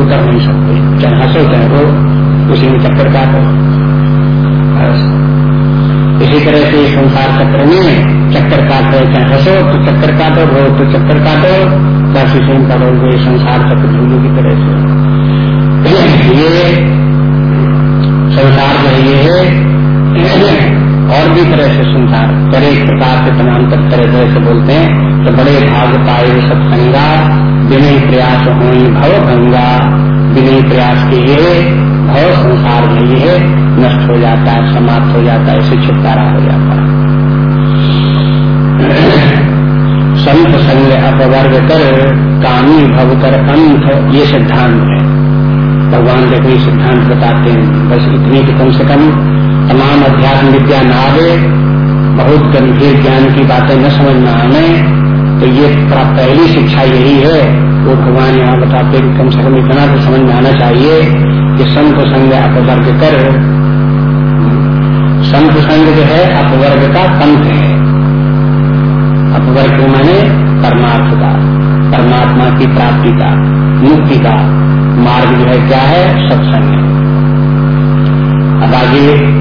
उतर नहीं सकते। चाहे हंसो, चाहे रो, उसी में चक्कर काटो। इसी तरह से संसार चक्र में चक्कर काट, चाहे हंसो तो चक्कर काटो, रो तो चक्कर काटो। काशी स्वयं करोगे संसार चक्र झूलो की तरह से। ये संसार जो है, ये है और भी तरह से संसार। करे एक प्रकार से तमाम तरह से बोलते हैं। तो बड़े भाग पाए सत्संगा बिना प्रयास हो भव गंगा। बिना प्रयास के ये भव संसार में ये नष्ट हो जाता है, समाप्त हो जाता है, इसे छुटकारा हो जाता है। संत संग अपवर्ग कर, कामी भव कर अंत, ये सिद्धांत है। भगवान देखो ये सिद्धांत बताते हैं, बस इतनी कि कम से कम तमाम अध्यात्म विद्या न आवे बहुत गंभीर ज्ञान की बातें न समझ में आने तो ये पहली शिक्षा यही है वो भगवान यहाँ बताते कि कम से कम इतना तो समझ में आना चाहिए कि संत संग अपवर्ग कर। संत संग जो है, अपवर्ग का पंथ है। अपवर्ग माने परमार्थ का, परमात्मा की प्राप्ति का, मुक्ति का मार्ग जो है, क्या है? सत्संग है। अब आगे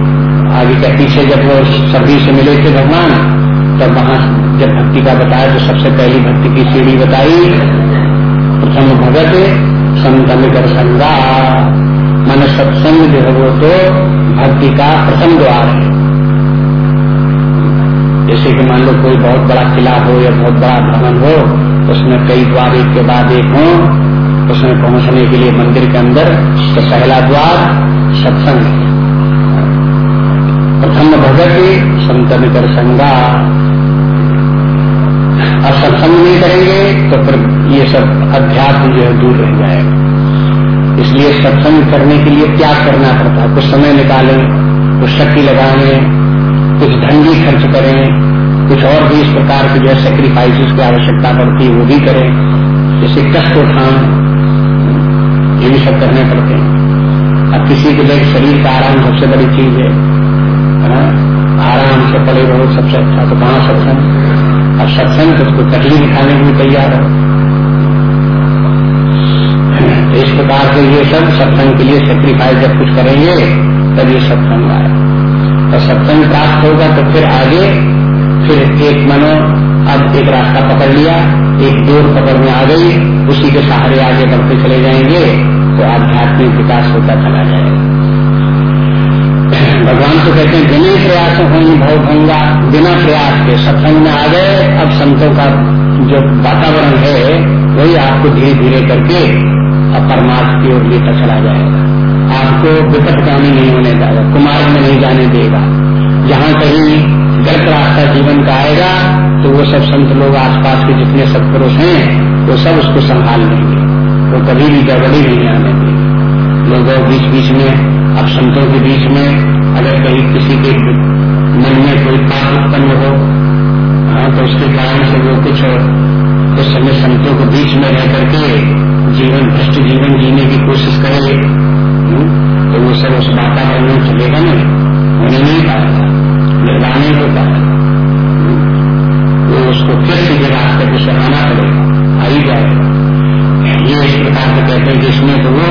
आगे के पीछे जब वो सभी से मिले थे भगवान, तब वहाँ जब भक्ति का बताया तो सबसे पहली भक्ति की सीढ़ी बताई। प्रथम भगत संतम कर संगा। मन सत्संग जो है वो तो भक्ति का प्रथम द्वार है। जैसे कि मान लो कोई बहुत बड़ा किला हो या बहुत बड़ा भवन हो, उसमें कई द्वार एक के बाद एक हो, उसमें पहुँचने के लिए मंदिर के अंदर तो पहला द्वार सत्संग प्रथम भगत संतन कर संगा। सत्संग नहीं करेंगे तो फिर ये सब अध्यात्म जो है दूर रह जाएगा। इसलिए सत्संग करने के लिए त्याग करना पड़ता है? कुछ समय निकालें, कुछ शक्ति लगाएँ, कुछ धन भी खर्च करें, कुछ और भी इस प्रकार की जो है सेक्रीफाइसेस की आवश्यकता पड़ती है, वो भी करें। जैसे कष्ट उठाएँ ये भी सब करने पड़ते हैं। अब किसी के लिए शरीर का आराम सबसे बड़ी चीज़ हाँ? आराम से पड़े रहो, सबसे अच्छा तो कहाँ सत्संग? अब सत्संग तो उसको तकलीफ़ उठाने के लिए तैयार हो। तो इस प्रकार से ये सब सत्संग के लिए सेक्रीफाइस जब कुछ करेंगे, तब ये सत्संग आए और सत्संग प्राप्त होगा तो फिर आगे, फिर एक मनो, अब एक रास्ता पकड़ लिया, एक डोर पकड़ में आ गई, उसी के सहारे आगे बढ़ते चले जाएँगे तो आध्यात्मिक विकास होता चला जाएगा। भगवान तो कहते हैं, बिना प्रयास होनी भव भंगा बिना प्रयास के सत्संग में आ गए, अब संतों का जो वातावरण है, वही आपको धीरे धीरे करके अब परमार्थ की ओर लेकर चला जाएगा। आपको विपटगामी नहीं होने देगा, कुमार में नहीं जाने देगा। जहाँ कहीं गलत रास्ता जीवन का आएगा तो वो सब संत लोग आसपास के जितने सत्पुरुष हैं, वो सब उसको संभाल लेंगे। वो कभी भी गड़बड़ी नहीं आने देंगे। लोगों बीच बीच में, अब संतों के बीच में अगर कहीं किसी के मन में कोई पाप उत्पन्न हो हाँ तो उसके कारण से वो कुछ उस समय संतों के बीच में रह करके जीवन भ्रष्ट जीवन जीने की कोशिश करे तो वो सब उस वातावरण में चलेगा नहीं होने नहीं पाएगा। निर्वाणी हो पाएगा। वो उसको फिर सीधे रास्ते को सराहना पड़ेगा। आ ही जाएगा। ये इस प्रकार से कहते हैं कि इसमें तो वो,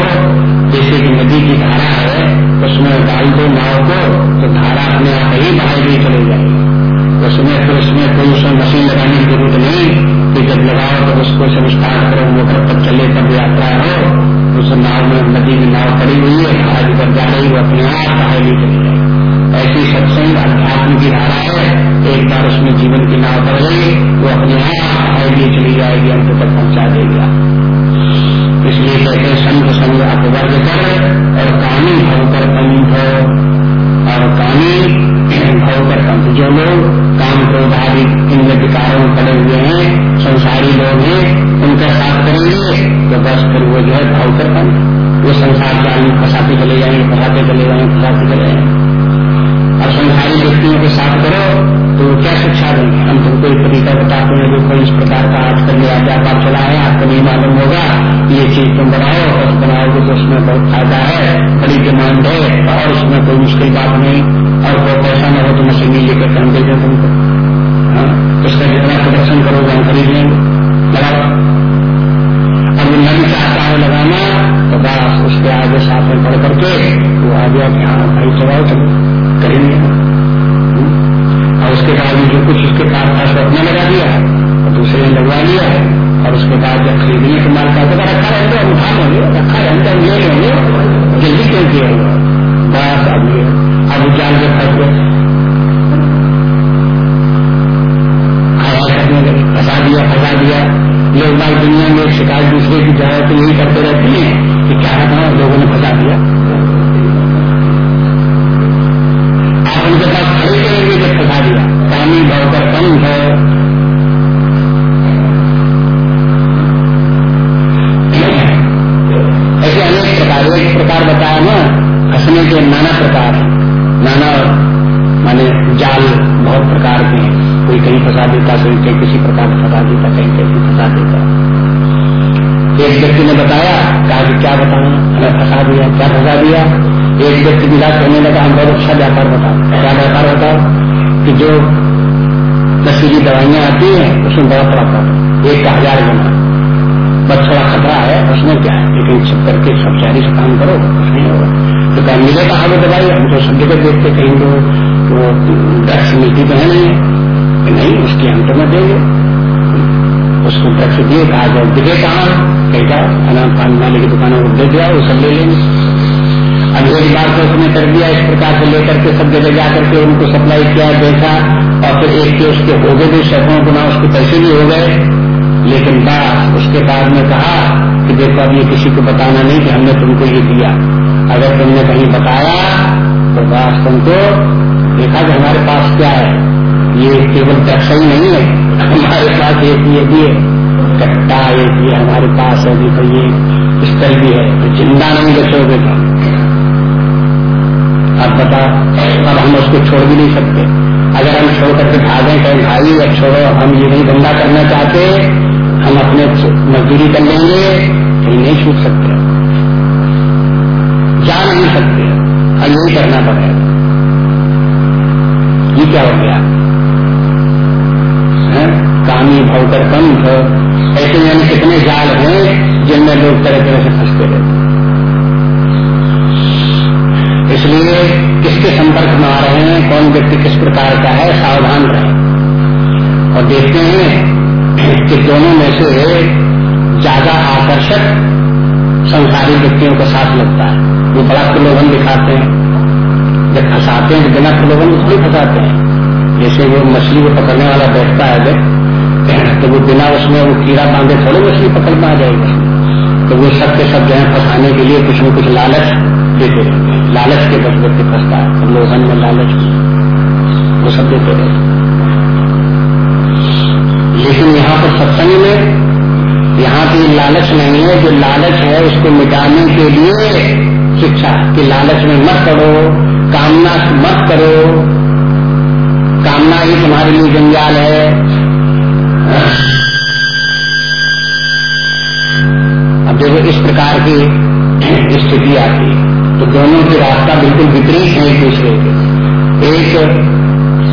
जैसे कि नदी की धारा है, उसमें डाल दो नाव को तो धारा अपने आप ही बाहर भी चले जाएगी उसमें फिर उसमें कोई उसमें मशीन लगाने की ज़रूरत नहीं, कि जब लगाओ तो उसको सब स्टार्ट करो मोटर पर चले, तब यात्रा हो उस नाव में, नदी में नाव पड़ी हुई है, धारा जिधर जा रही वो अपने आप बाहर भी चली जाए ऐसी सत्संग अध्यात्म की धारा है, एक बार उसमें जीवन की नाव पड़ गई, वो अपने आप भी चली जाएगी, अंत तक पहुँचा देगा। इसलिए कहते संत संग अपवर्ग कर और कामी भव कर पंथ और कामी भव कर जो लोग काम क्रोध आदि इन विकारों में पड़े हुए हैं, संसारी लोग हैं, उनका साथ करेंगे तो बस फिर वो जो है भाव कर पंथ वो संसार जाल में फंसाते चले जाएँगे फंसाते चले जाएँगे फंसाते चले जाएँगे अब संसारी व्यक्तियों के साथ करो तो क्या शिक्षा देंगे हम तुमको एक तरीका बताते हैं जो देखो, इस प्रकार का आजकल मेरा व्यापार चला है, आपको नहीं मालूम होगा। ये चीज़ तुम बनाओ और बनाओगे तो उसमें बहुत फ़ायदा है। बड़ी डिमांड है और उसमें कोई मुश्किल बात नहीं। और कोई पैसा न हो तो मशीनी लेकर कम दे दें तुमको हाँ उसका जितना प्रोडक्शन करोगे हम खरीद लेंगे लगाओ अब नहीं चाहता है लगाना तो उसके आगे साथ में पढ़ करके वो आ गया कि हाँ भाई चलाओ चलो करेंगे और उसके बाद जो कुछ उसके पास था सो अपने लगा दिया, और दूसरे ने लगवा लिया है और उसके बाद जब खरीदने के माल का रखा रहेंगे हम उठा लेंगे रखा रहेंगे हम ले लेंगे जल्दी क्यों किया बस अब अब जान के फंस गए फंसा दिया फंसा दिया। लोग बाग दुनिया में शिकायत दूसरे की जाए तो यही करते रहते हैं कि क्या है, लोगों ने फंसा दिया। आप उनके पास खड़े करेंगे जब फंसा दिया। पानी बढ़कर कम है ऐसे अनेक प्रकार, एक प्रकार बताया ना, हंसने के नाना प्रकार नाना माने जाल बहुत प्रकार के कोई कहीं फंसा देता, कोई कहीं किसी प्रकार फंसा देता, कहीं कैसे फंसा देता। एक व्यक्ति ने बताया, कहा कि क्या बताऊँ? हमें फंसा दिया, क्या फंसा दिया? एक व्यक्ति निराश होने लगा, हम बहुत अच्छा व्यापार बताओ। क्या व्यापार बताओ? कि जो नशीली दवाइयाँ आती हैं, उसमें बहुत प्रॉफिट एक का हज़ार गुना बस थोड़ा खतरा है, उसमें क्या है? लेकिन सब करके सब चारी से काम करो, कुछ नहीं होगा। तो कहीं मिले कहा वो दवाई, हम तो सब जगह देखते कहीं तो वो ड्रग्स मिलती तो है। नहीं कि नहीं, उसकी अंत में देंगे। उसको ड्रग्स दिए, कहा जाए दिखे कहा कहेगा अनाम पान वाले की दुकानों को दे दिया, वो सब ले लेंगे। अब एक बार तो उसने कर दिया, इस प्रकार से लेकर के सब जगह जाकर के उनको सप्लाई किया, देखा और फिर एक के उसके हो गए भी सैकड़ों गुना उसके पैसे भी हो गए। लेकिन बस उसके बाद में कहा कि देखो, अब ये किसी को बताना नहीं कि हमने तुमको ये दिया। अगर तुमने कहीं बताया तो बस तुमको देखा कि हमारे पास क्या है। ये केवल दर्शन ही नहीं है, हमारे पास एक ये भी है। कट्टा एक ये हमारे पास है, देखो ये स्थल भी है तो ज़िंदा नहीं बचोगे तो। अब बता अब हम उसको छोड़ भी नहीं सकते। अगर हम छोड़ करके भागे कहें भाई, अब छोड़ो, हम ये नहीं धंधा करना चाहते, हम अपने मजदूरी कर लेंगे तो नहीं छूट सकते। जा नहीं सकते हम यही करना पड़ेगा। ये क्या हो गया? कामी भवकर पंथ ऐसे में कितने जाल हैं, जिनमें लोग तरह तरह से फंसते रहते इसलिए किसके संपर्क में आ रहे हैं, कौन व्यक्ति किस प्रकार का है, सावधान रहे। और देखते हैं कि दोनों में से ज़्यादा आकर्षक संसारी व्यक्तियों का साथ लगता है। वो बड़ा प्रलोभन दिखाते हैं। जब फंसाते हैं तो बिना प्रलोभन को थोड़ी फंसाते हैं। जैसे वो मछली को पकड़ने वाला बैठता है जब तो वो बिना उसमें वो कीड़ा बांधे थोड़े मछली पकड़ में आ जाएगी। तो वो सब के सब जो है फंसाने के लिए कुछ न कुछ लालच देते रहते हैं लालच के बस व्यक्ति फंसता है। लोगन में लालच वो सब देते रहते लेकिन यहाँ पर सत्संग में यहाँ की लालच नहीं है जो लालच है उसको मिटाने के लिए शिक्षा, कि लालच में मत करो कामना मत करो। कामना ही तुम्हारे लिए जंजाल है। अब देखो इस प्रकार की स्थिति आती है। तो दोनों के रास्ता बिल्कुल विपरीत है एक दूसरे के। एक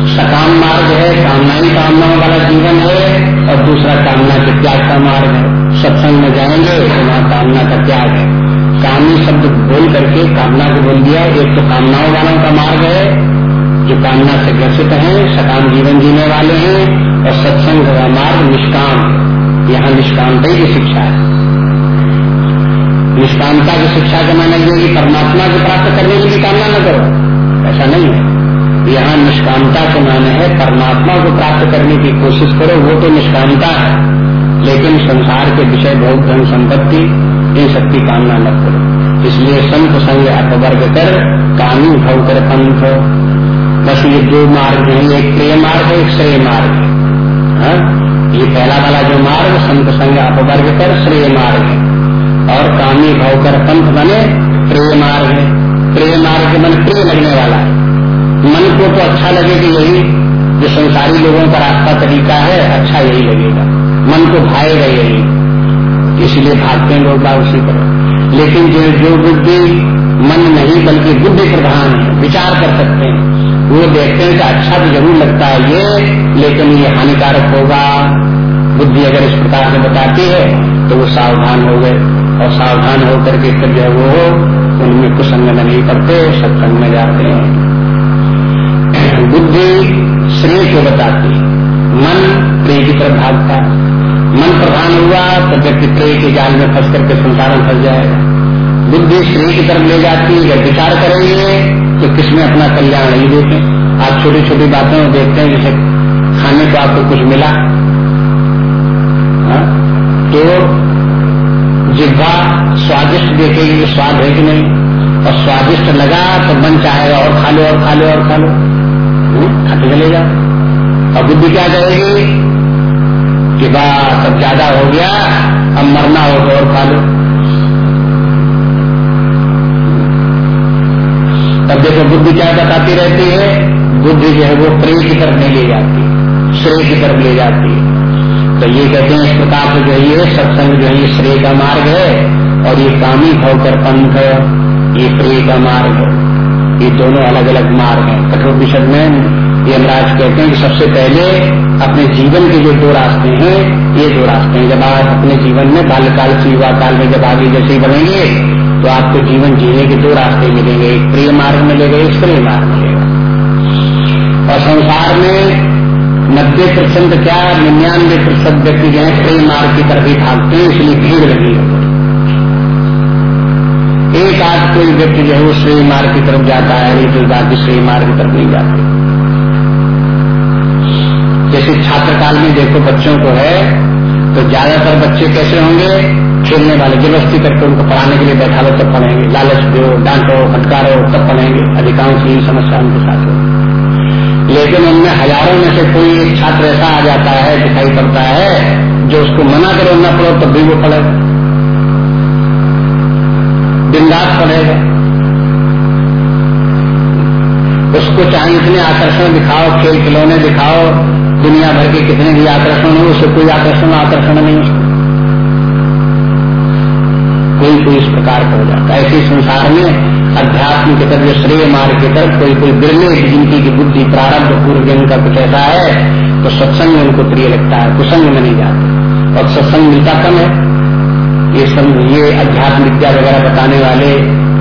सकाम मार्ग है कामनाई कामनाओं वाला जीवन है, और दूसरा कामना के त्याग का मार्ग है। सत्संग में जाएँगे तो वहाँ कामना का त्याग है। कामनी शब्द बोल करके कामना को बोल दिया। एक तो कामनाओं वालों का मार्ग है, जो कामना से ग्रसित है, सकाम जीवन जीने वाले हैं, और सत्संग का मार्ग निष्काम। यहाँ निष्कामता की शिक्षा है। निष्कामता की शिक्षा के माना यह कि परमात्मा को प्राप्त करने की कामना न करो। ऐसा नहीं है। यहाँ निष्कामता के माने है, परमात्मा को प्राप्त करने की कोशिश करो, वो तो निष्कामता है। लेकिन संसार के विषय बहुत धन, संपत्ति, इन सबकी कामना न करो। इसलिए संत संग अपवर्ग कर, कामी भव कर पंथ बस ये दो मार्ग हैं, एक प्रेम मार्ग है एक श्रेय मार्ग। है? ये पहला वाला जो मार्ग, संत संग अपवर्ग कर, श्रेय मार्ग है। और कामी भाव कर पंथ बने प्रेय मार्ग प्रेय मार्ग मन प्रिय लगने वाला है। मन को तो अच्छा लगे कि यही जो संसारी लोगों का रास्ता तरीका है अच्छा यही लगेगा। मन को भाएगा यही। इसलिए भागते हैं लोग बाग उसी तरह लेकिन जो जो बुद्धि मन नहीं, बल्कि बुद्धि प्रधान है, विचार कर सकते हैं। वो देखते हैं कि अच्छा तो ज़रूर लगता है ये, लेकिन ये हानिकारक होगा। बुद्धि अगर इस प्रकार से बताती है तो वो सावधान हो गए। और सावधान होकर के फिर जो वो उनमें कुसंग नहीं पड़ते सत्संग में जाते हैं। बुद्धि श्रेय को बताती मन प्रेय की तरफ़ भागता मन प्रधान हुआ तो व्यक्ति प्रेय के जाल में फंस करके संसार में फंस जाएगा। बुद्धि श्रेय की तरफ़ ले जाती है विचार करेंगे तो किसमें अपना कल्याण नहीं देते। आप छोटी छोटी बातों में देखते हैं, जैसे खाने को आपको कुछ मिला, हा? तो जिब्वा स्वादिष्ट देखेगी कि स्वाद है कि नहीं? और स्वादिष्ट लगा तो मन चाहेगा, और खा लो, और खा लो, और खा लो। खाते चले जाओ। और बुद्धि क्या कहेगी कि बा सब ज़्यादा हो गया, अब मरना हो तो और खा लो। तब देखो बुद्धि क्या बताती रहती है? बुद्धि जो है वो प्रेम की तरफ़ नहीं ले जाती, श्रेय की तरफ़ ले जाती है। तो ये कहते हैं, इस प्रकार से जो है सत्संग जो है, ये श्रेय का मार्ग है और ये कामी भवकर पंथ, ये प्रेय का मार्ग। है ये दोनों अलग अलग मार्ग हैं। कठोपनिषद में यमराज कहते हैं कि सबसे पहले अपने जीवन के जो दो रास्ते हैं, ये दो रास्ते हैं। जब आप अपने जीवन में बाल्यकाल से युवा काल में जब आगे जैसे बढ़ेंगे तो आपको जीवन जीने के दो रास्ते मिलेंगे। एक प्रिय मार्ग मिलेगा, एक प्रिय मार्ग मिलेगा। और संसार में नब्बे प्रतिशत क्या निन्यानवे प्रतिशत व्यक्ति जो है प्रिय मार्ग की तरफ़ ही भागते हैं, इसलिए भीड़ लगी है। एक आध कोई व्यक्ति जो है वो श्रेय मार्ग की तरफ़ जाता है नहीं तो बाकी श्रेय मार्ग की तरफ़ नहीं जाते। जैसे छात्र काल में देखो बच्चों को है तो ज़्यादातर बच्चे कैसे होंगे? खेलने वाले ज़बरदस्ती करके उनको पढ़ाने के लिए बैठा लो तब पढ़ेंगे। लालच दो, डांटो, फटकारो तब पढ़ेंगे। अधिकांश यही समस्या उनके साथ हो। लेकिन उनमें हज़ारों में से कोई एक छात्र ऐसा आ जाता है, दिखाई पड़ता है, जो उसको मना करो न पढ़ो, तब भी वो पढ़ेगा दिन रात पढ़ेगा उसको चाहे इतने आकर्षण दिखाओ, खेल खिलौने दिखाओ, दुनिया भर के कितने भी आकर्षण हो उससे कोई आकर्षण आकर्षण नहीं उसको। कोई कोई इस प्रकार का हो जाता है। ऐसे संसार में अध्यात्म की तरफ़ जो श्रेय मार्ग की तरफ़ कोई कोई बिरले जिनकी की बुद्धि प्रारंभ पूर्व का कुछ ऐसा है तो सत्संग उनको प्रिय लगता है, कुसंग में नहीं जाते। और सत्संग मिलता कम है। ये सब, ये अध्यात्म विद्या वगैरह बताने वाले,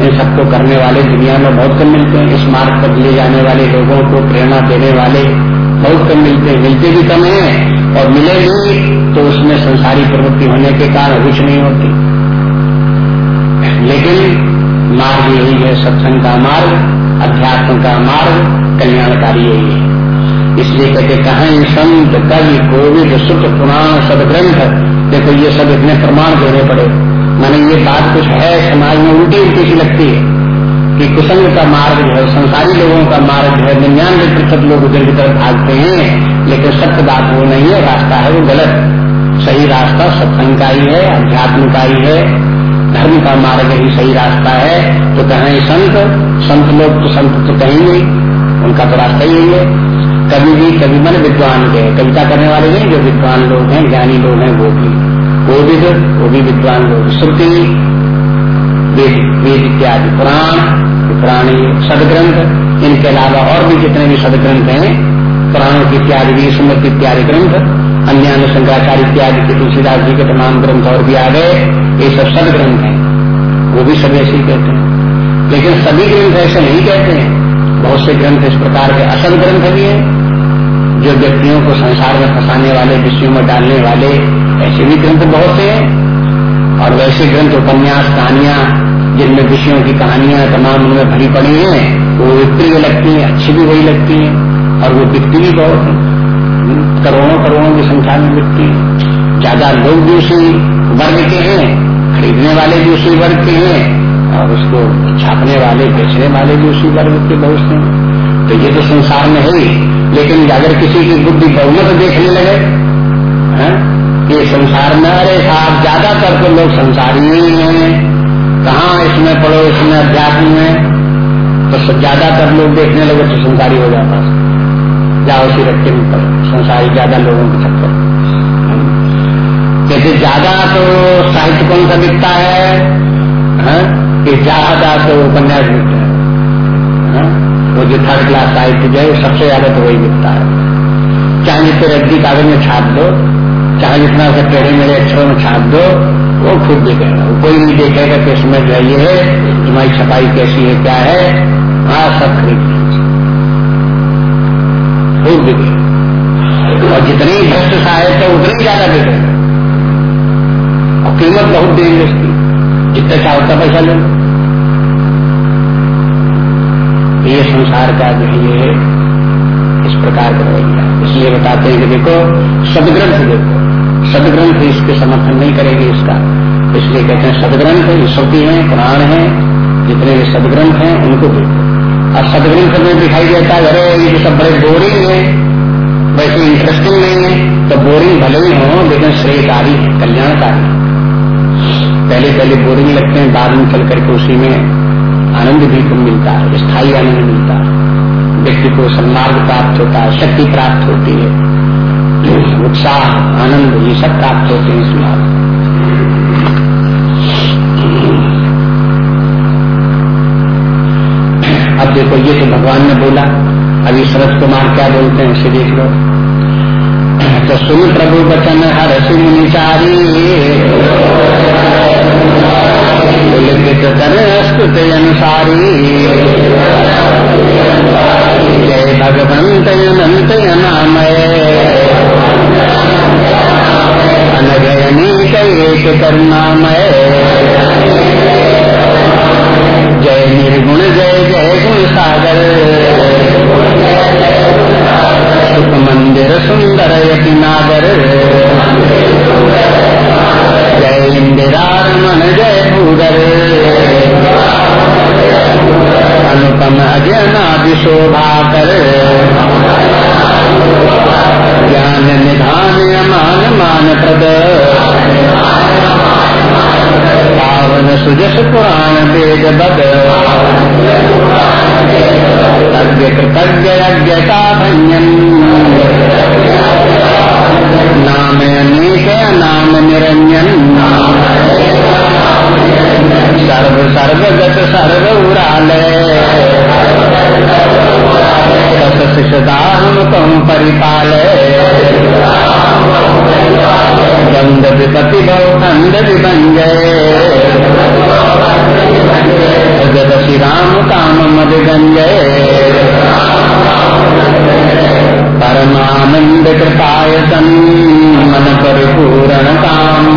इन सबको करने वाले दुनिया में बहुत कम मिलते हैं। इस मार्ग पर ले जाने वाले लोगों को प्रेरणा देने वाले बहुत कम मिलते हैं। मिलते भी कम है और मिले भी तो उसमें संसारी प्रवृत्ति होने के कारण रुच नहीं होती। लेकिन मार्ग यही है, सत्संग का मार्ग, अध्यात्म का मार्ग, कल्याणकारी यही है। इसलिए कहते, कहें संत कवि कोविद सुख पुराण सदग्रंथ? देखो, ये सब इतने प्रमाण देने पड़े। माने ये बात कुछ है, समाज में उल्टी उल्टी सी लगती है कि कुसंग का मार्ग जो है, संसारी लोगों का मार्ग जो है, निन्यानवे प्रतिशत लोग उधर की तरफ़ भागते हैं, लेकिन सत्य बात वो नहीं है, रास्ता है वो गलत। सही रास्ता सत्संग का ही है, अध्यात्म का ही है धर्म का मार्ग ही सही रास्ता है तो कहें संत संत लोग तो संत तो कहेंगे उनका तो रास्ता ही है। कभी भी, कभी मन विद्वान के, कविता करने वाले नहीं जो विद्वान लोग हैं, ज्ञानी लोग हैं, वो भी वो भी वो भी विद्वान लोग। श्रुति, वेद इत्यादि, पुराण पुराण सदग्रंथ, इनके अलावा और भी जितने भी सदग्रंथ हैं, पुराणों की इत्यादि स्मृति इत्यादि ग्रंथ अन्य शंकराचार्य इत्यादि के तुलसीदास जी के तमाम ग्रंथ और भी आ गए। ये सब सद ग्रंथ हैं। वो भी सब ऐसे ही कहते हैं। लेकिन सभी ग्रंथ ऐसे नहीं कहते हैं। बहुत से ग्रंथ इस प्रकार के असल ग्रंथ भी हैं, जो व्यक्तियों को संसार में फंसाने वाले, विषयों में डालने वाले ऐसे भी ग्रंथ बहुत से हैं। और वैसे ग्रंथ, उपन्यास, कहानियाँ, जिनमें विषयों की कहानियाँ तमाम उनमें भरी पड़ी हैं, वो प्रिय लगती हैं, अच्छी भी वही लगती हैं, और वो बिकती भी बहुत है। करोड़ों करोड़ों की संख्या में बिकती है ज़्यादा लोग भी उसी वर्ग के हैं, खरीदने वाले भी उसी वर्ग के हैं, और उसको छापने वाले, बेचने वाले भी उसी वर्ग के बहुत हैं। तो ये तो संसार में है लेकिन अगर किसी की बुद्धि बहुमत देखने लगे, है, ये संसार में, अरे साहब, ज़्यादातर तो लोग संसारी ही हैं। कहा इसमें पढ़ो इसमें अध्यात्म में? तो ज़्यादातर लोग देखने लगे तो संसारी हो जाता जाओ उसी रखे में पढ़ो संसारी ज़्यादा लोगों के चक्कर जैसे ज़्यादा तो साहित्य कौन सा बिकता है? हाँ? कि ज़्यादा तो उपन्यास बिकता है। हाँ? वो जो थर्ड क्लास साहित्य जो है सबसे ज़्यादा तो वही बिकता है। चाहे जितने रद्दी कागज़ में छाप दो, चाहे जितना से टेढ़े मेरे अक्षरों में छाप दो, वो खुद देखेगा कोई नहीं देखेगा कि इसमें जो है तुम्हारी छपाई कैसी है, क्या है। हाँ सब खरीद खूब बिके और जितनी भ्रष्ट सहायता है, उतनी ज़्यादा बिके और कीमत बहुत देंगे इसकी जितना चाहे उतना पैसा ले ये संसार का जो है, ये इस प्रकार का रवैया इसलिए बताते हैं कि देखो, सदग्रंथ देखो। सदग्रंथ इसके समर्थन नहीं करेगी इसका। इसलिए कहते हैं, सदग्रंथ श्रुति है, पुराण है। जितने भी सदग्रंथ हैं, उनको देखो। और सदग्रंथ में दिखाई देता है, अरे, ये सब बड़े बोरिंग है। वैसे इंटरेस्टिंग नहीं है तो बोरिंग भले ही हो, लेकिन श्रेयकारी है कल्याणकारी। पहले पहले बोरिंग लगते हैं, बाद में चल करके उसी में आनंद भी को मिलता है, स्थायी आनंद मिलता है। व्यक्ति को सन्मार्ग प्राप्त होता है, शक्ति प्राप्त होती है। उत्साह, आनंद, ये सब प्राप्त होते हैं इस मार्ग अब देखो, ये तो भगवान ने बोला। अभी शरद कुमार क्या बोलते हैं, इसे देख लो। तो सुन प्रभु बचन हर सिंह निचारी लिखित अनुसारी। जय भगवंत अनंत नामय अनगयनीक एक करुणामय जय निर्गुण जय जय गुण सागर। सुख मंदिर सुंदर यति नागर। जय इंदिरारमण जय भूगर अनुपम अजनादि शोभा ज्ञान निधान मान मान प्रद। पावन सुजस पुराण वेद बद तज्ञ कृतज्ञ यज्ञता भंजन नाम अनेक नाम निरंजन सर्व सर्वगत सर्व उरालय सदा हम कहूँ परिपाल गंध विपति बहुखंड विभंजय जगत श्री राम काम मद गंजय परमानंद कृपाय सन मन परिपूर्ण काम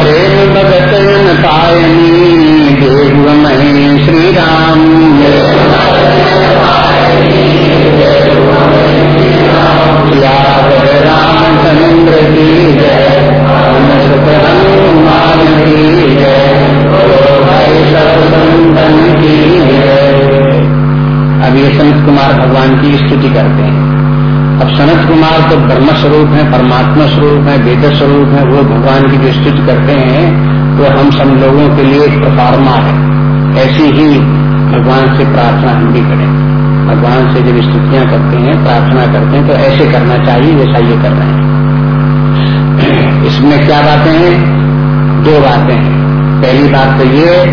प्रेम भगत पायनी श्री राम रामचंद्र की जय की जय की अब ये सनत कुमार भगवान की स्तुति करते हैं। अब सनत कुमार तो ब्रह्म स्वरूप है परमात्मा स्वरूप है वेद स्वरूप है, वो भगवान की जो स्तुति करते हैं, वो तो हम सब लोगों के लिए एक प्रफार्मा है। ऐसी ही भगवान से प्रार्थना हम भी करें। भगवान से जब स्तुतियाँ करते हैं, प्रार्थना करते हैं तो ऐसे करना चाहिए जैसा ये कर रहे हैं। इसमें क्या बातें हैं? दो बातें हैं। पहली बात तो ये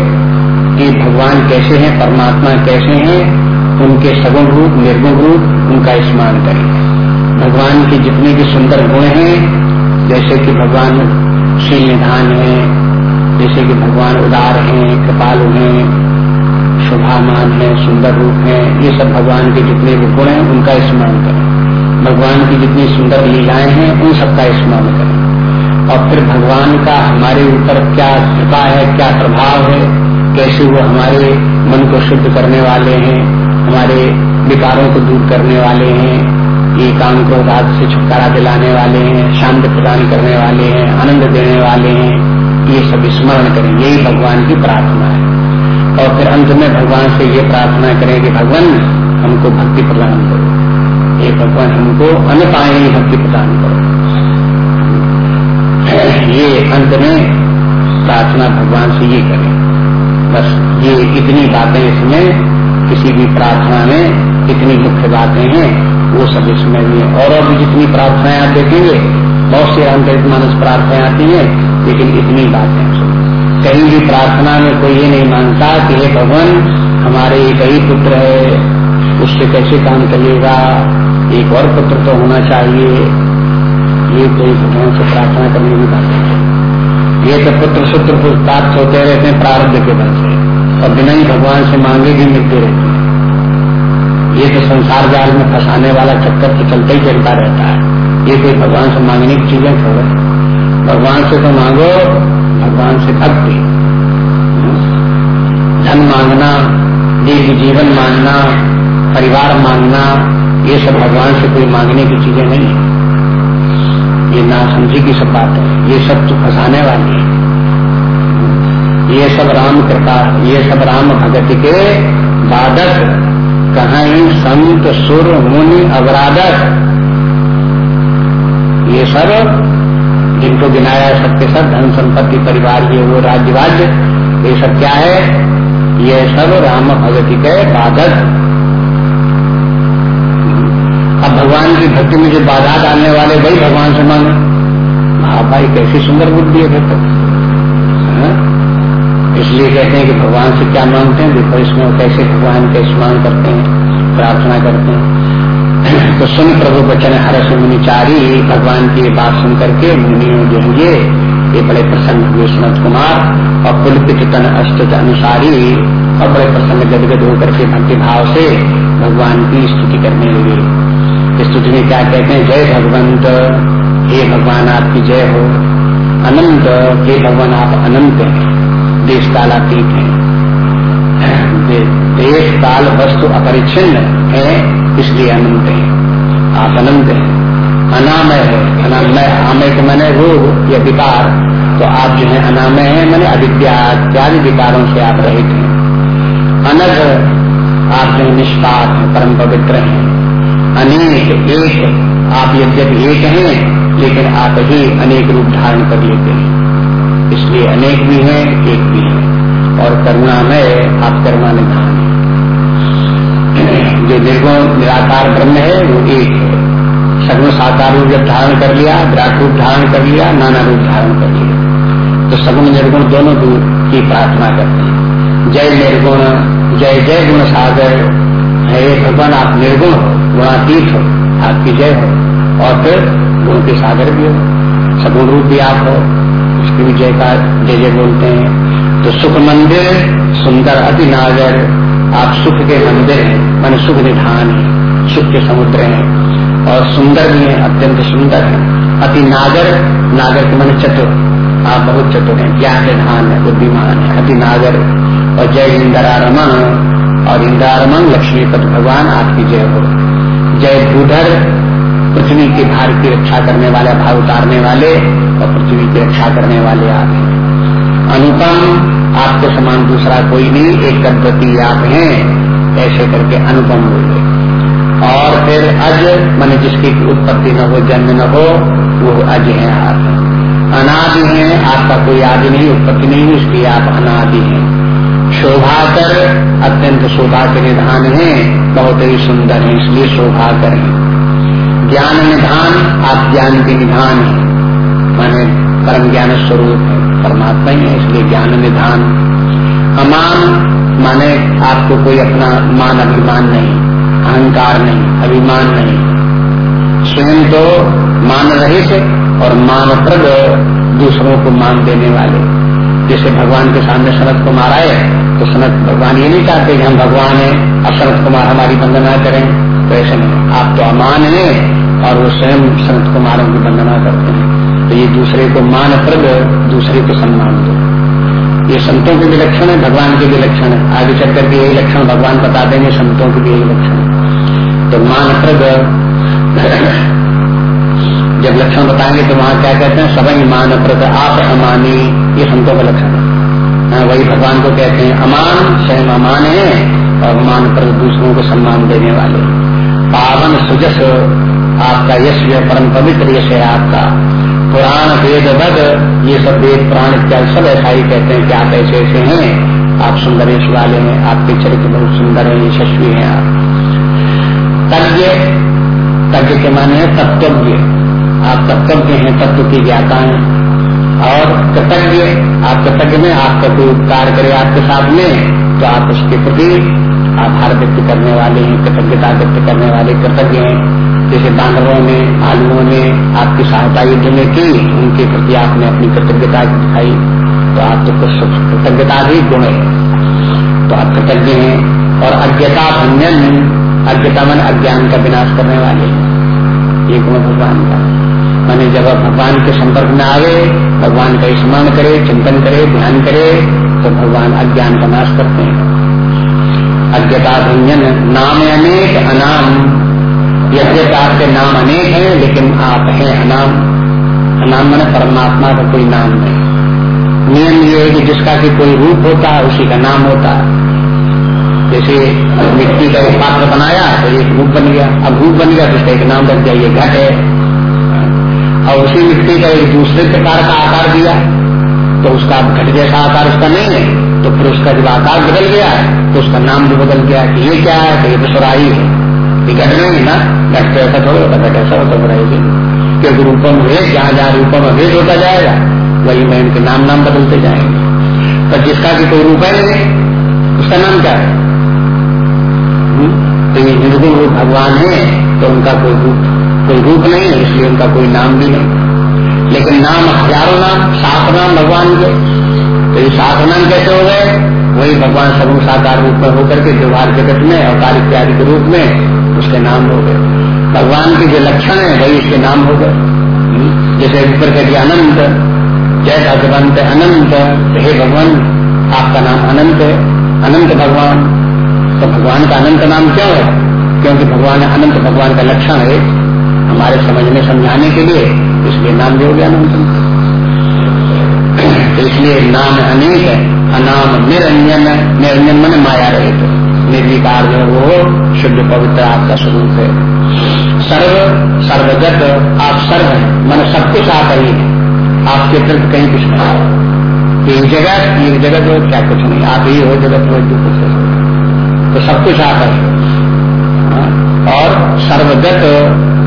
कि भगवान कैसे हैं, परमात्मा कैसे हैं, उनके सगुण रूप, निर्गुण रूप, उनका स्मरण करें। भगवान के जितने भी सुंदर गुण हैं, जैसे कि भगवान शील निधान है जैसे कि भगवान उदार हैं, कृपालु हैं, शोभामान है, सुंदर रूप है, ये सब भगवान के जितने भी गुण हैं, उनका स्मरण करें। भगवान की जितनी सुंदर लीलाएँ हैं, उन सबका स्मरण करें। और फिर भगवान का हमारे ऊपर क्या कृपा है, क्या प्रभाव है, कैसे वो हमारे मन को शुद्ध करने वाले हैं, हमारे विकारों को दूर करने वाले हैं, ये काम आदि से छुटकारा दिलाने वाले हैं, शांति प्रदान करने वाले हैं, आनंद देने वाले हैं ये सब स्मरण करें, यही भगवान की प्रार्थना है। और फिर अंत में भगवान से ये प्रार्थना करें कि भगवान, हमको भक्ति प्रदान करो। ये भगवान, हमको अनपायणी भक्ति प्रदान करो। ये अंत में प्रार्थना भगवान से ये करें। बस ये इतनी बातें इसमें, किसी भी प्रार्थना में इतनी मुख्य बातें हैं, वो सब इसमें भी है। और और भी जितनी प्रार्थनाएँ आप देखेंगे, बहुत सी अंतरित मानस प्रार्थनाएँ आती हैं लेकिन इतनी बात बातें कहीं भी प्रार्थना में कोई ये नहीं मानता कि हे भगवान, हमारे एक ही पुत्र है, उससे कैसे काम चलेगा एक और पुत्र तो होना चाहिए। ये कोई भगवान से प्रार्थना करने की बात है। ये तो पुत्र सूत्र प्राप्त होते रहते हैं, प्रारब्ध के बल से। और बिना ही भगवान से मांगे भी मिलते रहते हैं। ये तो संसार जाल में फंसाने वाला चक्कर तो चलता ही चलता रहता है। ये कोई भगवान से मांगने की चीज़ें थोड़ा भगवान से तो मांगो, भगवान से भक्ति धन मांगना, दीर्घ जीवन मांगना, परिवार मांगना, ये सब भगवान से कोई मांगने की चीज़ें नहीं है। ये ना समझी की सब बात है। ये सब तो फंसाने वाली है। ये सब राम कृपा, ये सब राम भगत के बाधक कहीं संत सुर मुनि अवराधक। ये सब जिनको गिनाया सबके सब, धन संपत्ति, परिवार, ये वो राज्य राज्य ये सब क्या है? ये सब राम भगति के बाधक। अब भगवान की भक्ति में जो बाधा डालने वाले, वही भगवान से मांगे। हाँ भाई, कैसी सुंदर बुद्धि है फिर तो। हाँ? इसलिए कहते हैं कि भगवान से क्या मांगते हैं? देखो, इसमें कैसे भगवान का स्मरण करते हैं, प्रार्थना करते हैं। तो सुन प्रभु बचन हर मुनिचारी भगवान की बात सुन करके मुनियों जो है ये बड़े प्रसन्न हुए सुनत कुमार और पुलपित तन अष्ट अनुसारी और बड़े प्रसन्न गदगद होकर के भक्ति भाव से भगवान की स्तुति करने लगे। स्तुति में क्या कहते हैं? जय भगवंत, हे भगवान आपकी जय हो। अनंत, हे भगवान आप अनंत हैं। देश कालातीत हैं। देश काल वस्तु अपरिच्छिन्न है। इसलिए अनंत है। आप अनंत है। अनामय है। अनामय आमय के मैंने रोग या विकार। तो आप जो है अनामय है, मैंने अविद्या इत्यादि विकारों से आप रहित हैं। अनग आप जो निष्पाप हैं, परम पवित्र हैं। अनेक एक आप यद्यपि एक हैं, लेकिन आप ही अनेक रूप धारण कर लेते हैं। इसलिए अनेक भी हैं, एक भी है। और करुणा में आप करुणा निधान जो निर्गुण निराकार ब्रह्म है, वो एक है। सगुण साकार रूप जब धारण कर लिया, विराट रूप धारण कर लिया, नाना रूप धारण कर लिया। तो सगुण निर्गुण दोनों दूर की प्रार्थना करते हैं। जय निर्गुण, जय जय गुण सागर, है भगवान, आप निर्गुण हो, गुणातीत हो, आपकी जय हो। और फिर गुण के सागर भी हो, सगुण रूप भी आप हो, उसकी भी जय का जय जय बोलते हैं। तो सुख मंदिर सुंदर अति नागर आप सुख के मंदिर हैं, मान सुख निधान है, सुख के समुद्र हैं, और सुंदर भी हैं, अत्यंत सुंदर है। अति नागर नागर के मन चतुर। आप बहुत चतुर हैं ज्ञान निधान है, बुद्धिमान है, अति नागर। और जय इंदिरा रमन और इंद्रारमन लक्ष्मीपति भगवान आपकी जय हो। जय भूधर पृथ्वी के भार की रक्षा करने वाले, भाव उतारने वाले, और पृथ्वी की रक्षा करने वाले आप हैं। अनुपम आपके समान दूसरा कोई नहीं, एक गति आप हैं, ऐसे करके अनुपम बोले। और फिर अज, मान जिसकी उत्पत्ति न हो, जन्म न हो, वो अज है आप। अनादि है, आपका कोई आदि नहीं, उत्पत्ति नहीं, उसकी आप अनादि हैं। शोभाकर अत्यंत शोभा के निधान है, बहुत ही सुंदर है, इसलिए शोभाकर है। ज्ञान निधान, आप ज्ञान के निधान है, माने परम ज्ञान स्वरूप है। परमात्मा ही है, इसलिए ज्ञान निधान। अमान माने आपको कोई अपना मान, अभिमान नहीं, अहंकार नहीं, अभिमान नहीं। स्वयं तो मान रहित और मान प्रद दूसरों को मान देने वाले। जैसे भगवान के सामने सनत कुमार आए तो सनत भगवान ये नहीं चाहते कि हम भगवान हैं, अब सनत कुमार हमारी वंदना करें। तो ऐसे नहीं आप तो अमान हैं और वो स्वयं सनत कुमारों की वंदना करते हैं। तो ये दूसरे को मान प्रद दूसरे को सम्मान दो। ये संतों के भी लक्षण है भगवान के भी लक्षण है। आगे चल करके यही लक्षण भगवान बता देंगे संतों के भी यही लक्षण है। तो मान प्रद जब लक्षण बताएँगे तो वहाँ क्या कहते हैं? सभी मान प्रद आप अमानी ये संतों का लक्षण है। हाँ, वही भगवान को कहते हैं अमान स्वयं अमान है और मान पर दूसरों को सम्मान देने वाले। पावन सुजस आपका यश है परम पवित्र यश है आपका। पुराण वेद वद, ये सब वेद पुराण इत्यादि सब ऐसा ही कहते हैं कि आप ऐसे ऐसे हैं। आप सुंदर यश वाले हैं, आपके चरित्र बहुत सुंदर है, यशस्वी हैं आप। तज्ञ तज्ञ के माने है तत्वज्ञ आप तत्वज्ञ हैं तत्व की ज्ञाता है और कृतज्ञ, आप कृतज्ञ में आपका कोई उपकार करे आपके साथ में तो आप उसके प्रति आभार व्यक्त करने वाले हैं, कृतज्ञता व्यक्त करने वाले कृतज्ञ हैं। जैसे बानरों ने आलुओं ने आपकी सहायता युद्ध में की, उनके प्रति आपने अपनी कृतज्ञता दिखाई तो आप तो कुछ कृतज्ञता भी गुण है। तो आप कृतज्ञ हैं और अज्ञता भंजन अज्ञता मन अज्ञान का विनाश करने वाले ये गुण भगवान का मैंने जब आप भगवान के संपर्क में आवे, भगवान का स्मरण करे, चिंतन करे, ध्यान करे तो भगवान अज्ञान का नाश करते हैं। अज्ञता भंजन नाम अनेक अनाम। यद्यप आपके नाम अनेक हैं, लेकिन आप हैं अनाम। अनाम मैंने परमात्मा का कोई नाम नहीं। नियम ये है कि जिसका कि कोई रूप होता है, उसी का नाम होता है। जैसे मिट्टी का एक पात्र बनाया तो एक रूप बन गया। अब रूप बन गया तो उसका एक नाम बन गया, ये घट है। और उसी मिट्टी का एक दूसरे प्रकार का आकार दिया तो उसका घट जैसा आकार उसका नहीं है। तो फिर उसका जब आकार बदल गया तो उसका नाम भी बदल गया कि ये क्या है तो ये सुराही है। घट है ना तो ऐसा थोड़ा होता घट ऐसा होता के क्योंकि रूपों में भेद जहाँ जहाँ रूपों में भेद होता जाएगा वही में इनके नाम नाम बदलते जाएँगे पर जिसका भी कोई रूप है नहीं उसका नाम क्या है? तो ये निर्गुण रूप भगवान है तो उनका कोई रूप कोई रूप नहीं है इसलिए उनका कोई नाम भी नहीं लेकिन नाम हज़ारों नाम सात नाम भगवान के तो ये सात नाम कैसे हो गए वही भगवान सर्व साकार रूप में होकर के व्यवहार जगत में अवतार इत्यादि के रूप में उसके नाम हो गए। भगवान के जो लक्षण है, वही उसके नाम हो गए। जैसे ऊपर कह दिया अनंत, जय भगवंत अनंत हे भगवान, आपका नाम अनंत है। अनंत भगवान तो भगवान का अनंत नाम क्यों है? क्योंकि भगवान अनंत, भगवान का लक्षण है। हमारे समझने समझाने के लिए इसलिए नाम जोड़ गया अनंत। तो इसलिए नाम अनेक है। अनाम निरंजन निरंजन मन माया रहे थे निर्विकार जो वो शुद्ध पवित्र आपका स्वरूप है। सर्व, सर्वगत आप सर्व हैं, मन सब कुछ आप ही है। आपके अतिरिक्त कहीं कुछ नहीं। एक जगह, एक जगत हो क्या कुछ नहीं। आप ही हो, जगत हो, जो कुछ तो सब कुछ आप है। हाँ? और सर्वगत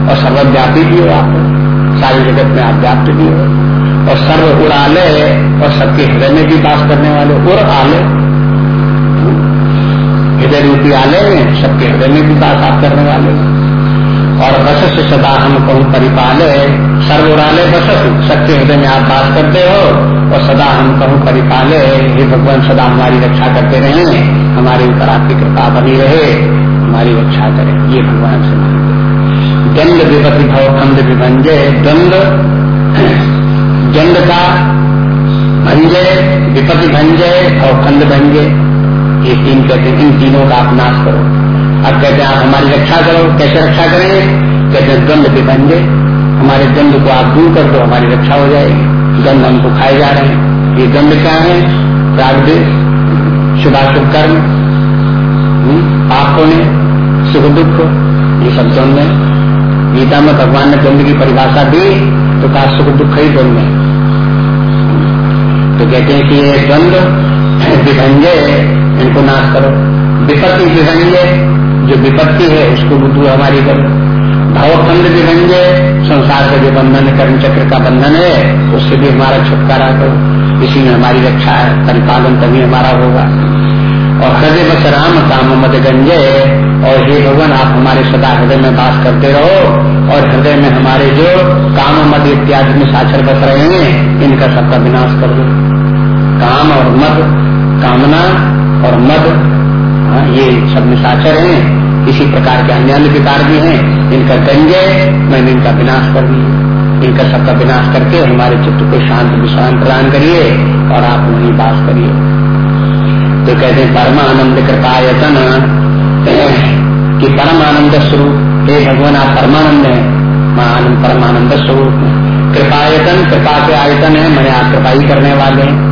और सर्वव्यापी भी हो आप। सारी जगत में आप व्याप्त भी हो। और सर्व उड़ाले और सबके हृदय में भी बास करने वाले उर आले हृदय रूपी आलय में सबके हृदय में भी बास आप करने वाले और बस से सदा हम कहूँ परिपाले सर्व उड़ाले बस सबके हृदय में आप बात करते हो, और सदा हम कहूँ परिपाले हे? भगवान, सदा हमारी रक्षा करते रहे, हमारे ऊपर आपकी कृपा बनी रहे, हमारी रक्षा करें। ये भगवान से दंड विपति भव खंड विभंजे दंड दंड का भंजय विपति भंजय भव खंड भंजे। ये तीन कहते इन तीनों का आप नाश करो। अब कहते आप हमारी रक्षा करो। कैसे रक्षा करेंगे? कहते हैं दंड विभंजे हमारे दंड को आप दूर कर दो हमारी रक्षा हो जाएगी। दंड हमको खाए जा रहे हैं। ये दंड क्या है? प्रागदेश शुभाशुभ कर्म हम्म, पापों ने सुख दुख ये सब में गीता में भगवान ने द्वंद की परिभाषा दी तो कहा सुख दुख ही द्वंद है। तो कहते हैं कि ये द्वंद विभंजे इनको नाश करो। विपत्ति विभंजे जो विपत्ति है, उसको दूर हमारी करो। भावखंड विभंजे संसार का जो बंधन कर्म चक्र का बंधन है, उससे भी हमारा छुटकारा करो। इसी में हमारी रक्षा है, परिपालन तभी हमारा होगा। और हृदय बस राम, काम मत गंजे। और हे भगवान, आप हमारे सदा हृदय में बास करते रहो। और हृदय में हमारे जो काम मत इत्यादि में साक्षर बस रहे हैं, इनका सबका विनाश कर दो। काम और मत कामना और मद हाँ, ये सब निशाचर हैं। इसी प्रकार के अन्य अन्य विकार भी हैं। इनका गंजे मैंने इनका विनाश कर दिया। इनका सबका विनाश करके हमारे चित्त को शांत विश्राम प्रदान करिए और आप वहीं बास करिए। तो कहते हैं परमानंद कृपायतन। कि परम आनंद स्वरूप हे भगवान आप परमानंद है। महानंद परमानंद स्वरूप कृपायतन कृपा के आयतन है। मैंने आप कृपाई करने वाले हैं।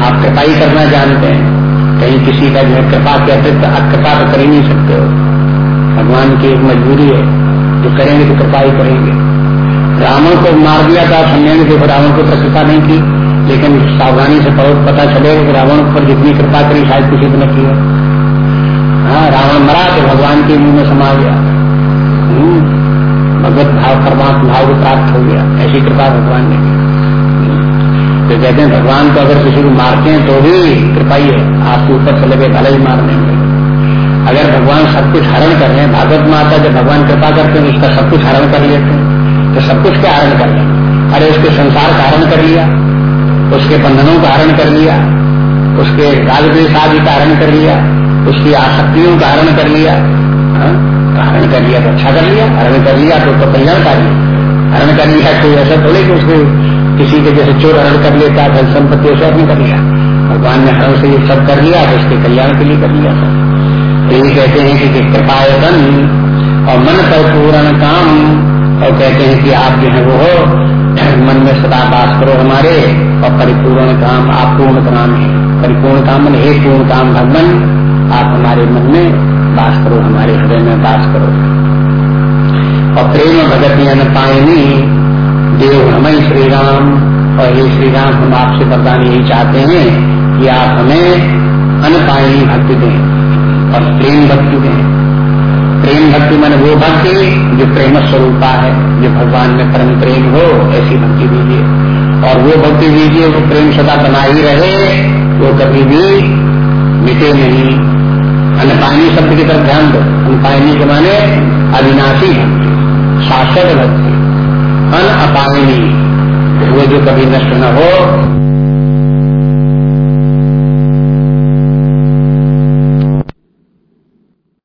आप कृपाई करना जानते हैं। कहीं किसी का जो है कृपा के अतिरिक्त कृपा तो कर ही नहीं सकते हो। भगवान की एक मजबूरी है जो करेंगे तो कृपा ही करेंगे। रावण को मार दिया था ने देखो रावण को तो कृपा नहीं की लेकिन सावधानी से पता चलेगा कि रावण पर जितनी कृपा करी शायद किसी को न की है। हाँ रावण मरा तो भगवान के मुँह में समा गया। हम्म, भगवत भाव परमात्मा भाव को प्राप्त हो गया। ऐसी कृपा भगवान ने की। तो कहते हैं भगवान को अगर किसी को मारते हैं तो भी कृपा ही है आपके ऊपर से लगे भले ही मार देंगे अगर भगवान सब कुछ हरण कर रहे हैं भागवत माता जब भगवान कृपा करते हैं उसका सब कुछ हरण कर लेते हैं तो सब कुछ का हरण कर लिया अरे उसके संसार का हरण कर लिया उसके बंधनों का हरण कर लिया उसके राजदेश आदि का हरण कर लिया उसकी आसक्तियों का हरण कर लिया हाँ? हरण कर लिया तो अच्छा कर लिया हरण कर लिया तो, तो कल्याणकारी हरण कर लिया कोई ऐसा थोड़े कि उसके किसी के जैसे चोर हरण कर लेता, धन संपत्ति उसे नहीं कर लिया। भगवान ने हरण से ये सब कर लिया तो उसके कल्याण के लिए कर लिया सब। तो ये कहते हैं कि कृपायतन और मन पर पूर्ण काम, और कहते हैं कि आप जो है वो मन में सदा बास करो हमारे, और परिपूर्ण काम आप पूर्ण काम है। परिपूर्ण काम मन, एक पूर्ण काम भगवान, आप हमारे मन में बास करो, हमारे हृदय में बास करो। और प्रेम भगत पायनी देव हमें श्री राम और ये श्री राम हम आपसे वरदान यही चाहते हैं कि आप हमें अनपायनी भक्ति दें और प्रेम भक्ति दें। प्रेम भक्ति मन वो भक्ति जो प्रेम स्वरूपा है, जो भगवान में परम प्रेम हो, ऐसी भक्ति दीजिए। और वो भक्ति दीजिए, वो प्रेम सदा बना ही रहे, वो कभी भी मिटे नहीं। अनपायनी शब्द की तरफ़ ध्यान दो। अनपायनी के माने अविनाशी भक्ति शाश्वत भक्ति। अन अपायनी वो जो कभी नष्ट न हो